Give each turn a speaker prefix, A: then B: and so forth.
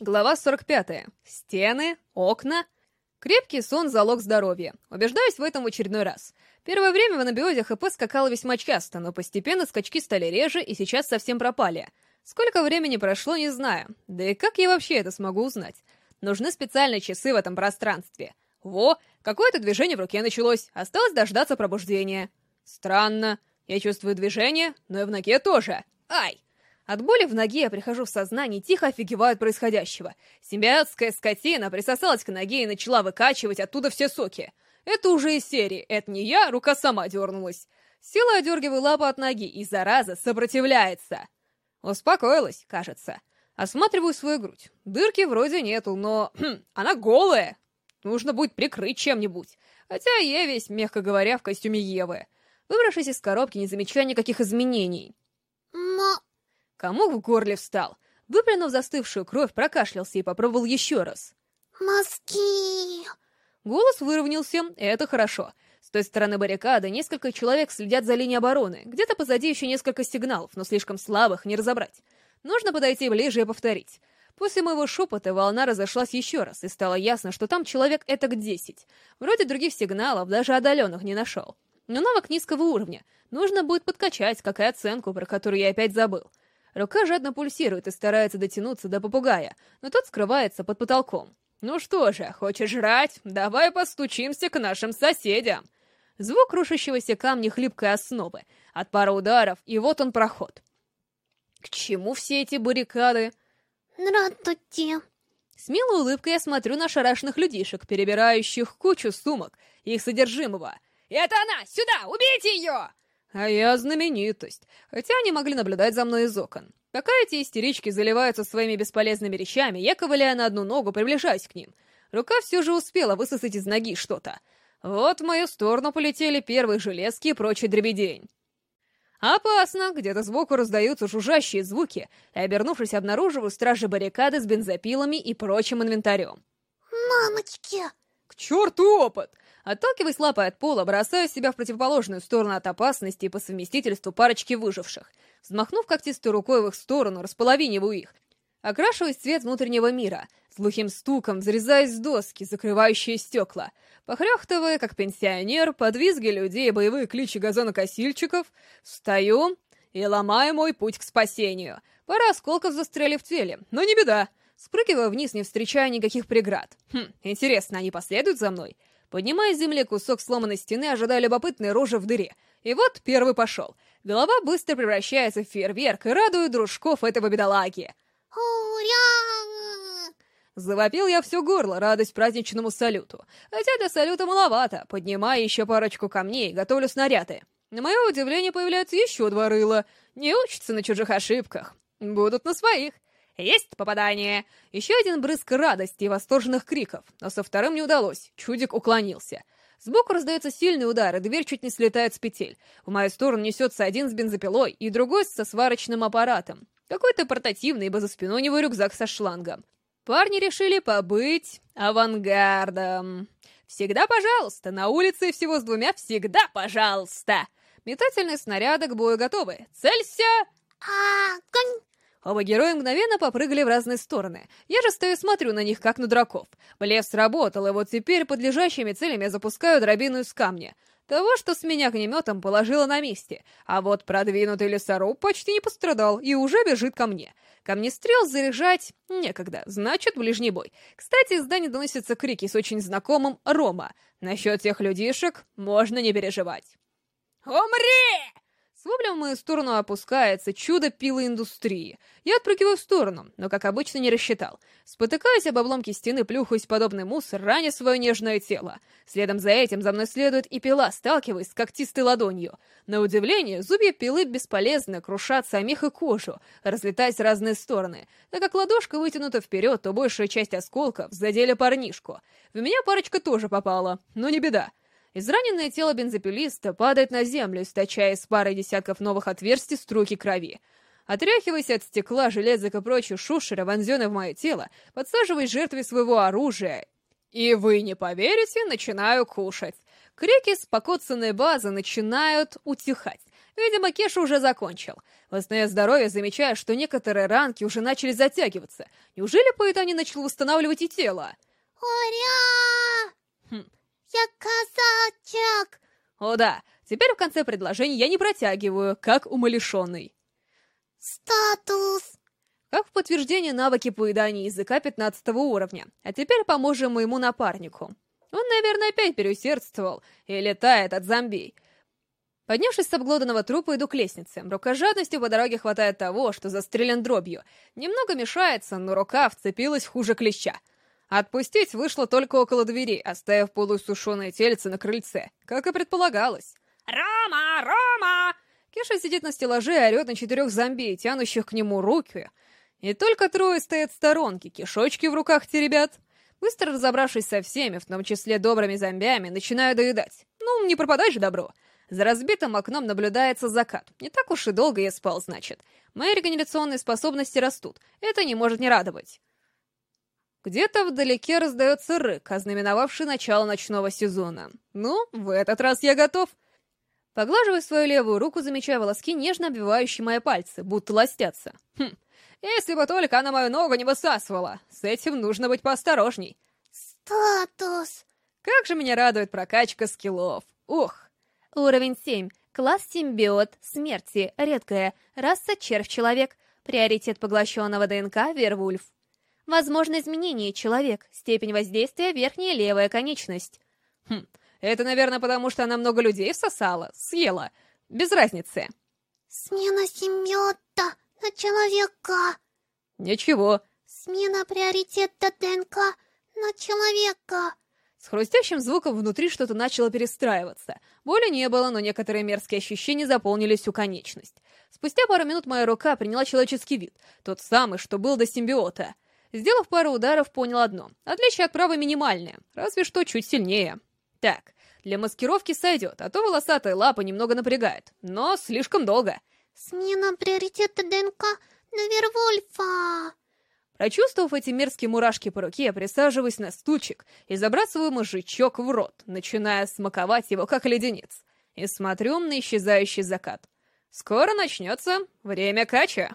A: Глава 45. Стены, окна. Крепкий сон — залог здоровья. Убеждаюсь в этом в очередной раз. Первое время в анабиозе ХП скакало весьма часто, но постепенно скачки стали реже и сейчас совсем пропали. Сколько времени прошло, не знаю. Да и как я вообще это смогу узнать? Нужны специальные часы в этом пространстве. Во, какое-то движение в руке началось. Осталось дождаться пробуждения. Странно. Я чувствую движение, но и в ноге тоже. Ай! От боли в ноге я прихожу в сознание и тихо офигеваю от происходящего. Симбиотская скотина присосалась к ноге и начала выкачивать оттуда все соки. Это уже из серии «Это не я, рука сама дернулась». Сила одергиваю лапу от ноги, и зараза сопротивляется. Успокоилась, кажется. Осматриваю свою грудь. Дырки вроде нету, но... Хм, она голая. Нужно будет прикрыть чем-нибудь. Хотя я весь, мягко говоря, в костюме Евы. Выбравшись из коробки, не замечая никаких изменений. Комок в горле встал. Выплюнув застывшую кровь, прокашлялся и попробовал еще раз.
B: Мозги...
A: Голос выровнялся, и это хорошо. С той стороны баррикады несколько человек следят за линией обороны. Где-то позади еще несколько сигналов, но слишком слабых, не разобрать. Нужно подойти ближе и повторить. После моего шепота волна разошлась еще раз, и стало ясно, что там человек этак десять. Вроде других сигналов, даже отдаленных не нашел. Но навык низкого уровня. Нужно будет подкачать, как и оценку, про которую я опять забыл. Рука жадно пульсирует и старается дотянуться до попугая, но тот скрывается под потолком. «Ну что же, хочешь жрать? Давай постучимся к нашим соседям!» Звук рушащегося камня хлипкой основы. От пары ударов, и вот он проход. К чему все эти баррикады?
B: Здравствуйте.
A: С милой улыбкой я смотрю на шарашных людишек, перебирающих кучу сумок и их содержимого. «Это она! Сюда! Убейте ее!» А я знаменитость, хотя они могли наблюдать за мной из окон. Пока эти истерички заливаются своими бесполезными речами, я, ковыляя на одну ногу, приближаюсь к ним. Рука все же успела высосать из ноги что-то. Вот в мою сторону полетели первые железки и прочий дребедень. Опасно! Где-то сбоку раздаются жужжащие звуки, и, обернувшись, обнаруживаю стражи баррикады с бензопилами и прочим инвентарем.
B: Мамочки!
A: К черту опыт! Отталкиваясь лапой от пола, бросаю себя в противоположную сторону от опасности и по совместительству парочки выживших. Взмахнув когтистой рукой в их сторону, располовиниваю их. Окрашиваю цвет внутреннего мира, с глухим стуком взрезаясь в доски, закрывающие стекла. Похрехтывая, как пенсионер, под визги людей и боевые кличи газонокосильщиков, встаю и ломаю мой путь к спасению. Пара осколков застряли в теле, но не беда. Спрыгиваю вниз, не встречая никаких преград. Хм, интересно, они последуют за мной? Поднимая с земли кусок сломанной стены, ожидая любопытной рожи в дыре. И вот первый пошел. Голова быстро превращается в фейерверк и радует дружков этого бедолаги.
B: Ура!
A: Завопил я все горло, радость праздничному салюту. Хотя до салюта маловато, поднимая еще парочку камней, готовлю снаряды. На мое удивление появляются еще два рыла. Не учатся на чужих ошибках. Будут на своих. Есть попадание! Еще один брызг радости и восторженных криков, но со вторым не удалось, чудик уклонился. Сбоку раздается сильный удар, и дверь чуть не слетает с петель. В мою сторону несется один с бензопилой и другой со сварочным аппаратом. Какой-то портативный, ибо за спиной у него рюкзак со шлангом. Парни решили побыть авангардом. Всегда пожалуйста, на улице всего с двумя всегда пожалуйста. Метательные снаряды к бою готовы. Целься!
B: Конь!
A: Оба героя мгновенно попрыгали в разные стороны. Я же стою и смотрю на них, как на дураков. Блеф сработал, и вот теперь под лежащими целями я запускаю дробину из камня. Того, что с меня огнеметом положило на месте. А вот продвинутый лесоруб почти не пострадал и уже бежит ко мне. Камнестрел заряжать некогда, значит, ближний бой. Кстати, из здания доносятся крики с очень знакомым «Рома». Насчет тех людишек можно не переживать. «Умри!» Воплем в мою сторону опускается чудо пилоиндустрии. Я отпрыгиваю в сторону, но, как обычно, не рассчитал. Спотыкаясь об обломки стены, плюхаюсь подобный мусор, раня свое нежное тело. Следом за этим за мной следует и пила, сталкиваясь с когтистой ладонью. На удивление, зубья пилы бесполезно крушат самих и кожу, разлетаясь в разные стороны. Так как ладошка вытянута вперед, то большая часть осколков задели парнишку. В меня парочка тоже попала, но не беда. Израненное тело бензопилиста падает на землю, источая из пары десятков новых отверстий струйки крови. Отряхиваясь от стекла, железок и прочей шушера, вонзенной в мое тело, подсаживаясь жертвой своего оружия. И вы не поверите, начинаю кушать. Крики с покоцанной базы начинают утихать. Видимо, Кеша уже закончил. Восстановив здоровье, замечая, что некоторые ранки уже начали затягиваться. Неужели Паэтани начал восстанавливать и тело?
B: Ура!
A: Хм.
B: Я казачек!
A: О да, теперь в конце предложения я не протягиваю, как умалишенный.
B: Статус!
A: Как в подтверждение навыки поедания языка 15 уровня. А теперь поможем моему напарнику. Он, наверное, опять переусердствовал и летает от зомби. Поднявшись с обглоданного трупа, иду к лестнице. Рукожадностью по дороге хватает того, что застрелен дробью. Немного мешается, но рука вцепилась хуже клеща. Отпустить вышло только около двери, оставив полусушеное тельце на крыльце, как и предполагалось. «Рома! Рома!» Кеша сидит на стеллаже и орет на четырех зомби, тянущих к нему руки. И только трое стоят в сторонке, кишочки в руках теребят. Быстро разобравшись со всеми, в том числе добрыми зомбями, начинаю доедать. Ну, не пропадай же добро. За разбитым окном наблюдается закат. Не так уж и долго я спал, значит. Мои регенерационные способности растут. Это не может не радовать. Где-то вдалеке раздается рык, ознаменовавший начало ночного сезона. Ну, в этот раз я готов. Поглаживая свою левую руку, замечаю волоски, нежно обвивающие мои пальцы, будто ластятся. Хм, если бы только она мою ногу не высасывала. С этим нужно быть поосторожней.
B: Статус!
A: Как же меня радует прокачка скиллов. Ух!
C: Уровень 7. Класс симбиот. Смерти. Редкая. Раса червь-человек. Приоритет поглощенного ДНК Вервульф. Возможно изменение человек. Степень воздействия верхняя левая конечность.
A: Хм, это, наверное, потому что она много людей всосала, съела. Без разницы.
B: Смена симбиота на человека!
A: Ничего.
B: Смена приоритета ДНК на человека!
A: С хрустящим звуком внутри что-то начало перестраиваться. Боли не было, но некоторые мерзкие ощущения заполнили всю конечность. Спустя пару минут моя рука приняла человеческий вид, тот самый, что был до симбиота. Сделав пару ударов, понял одно. Отличие от правой минимальное, разве что чуть сильнее. Так, для маскировки сойдет, а то волосатая лапа немного напрягает, но слишком долго.
B: Смена приоритета ДНК на Вервольфа!
A: Прочувствовав эти мерзкие мурашки по руке, я присаживаюсь на стульчик и забрасываю мозжечок в рот, начиная смаковать его как леденец, и смотрю на исчезающий закат. Скоро начнется время кача.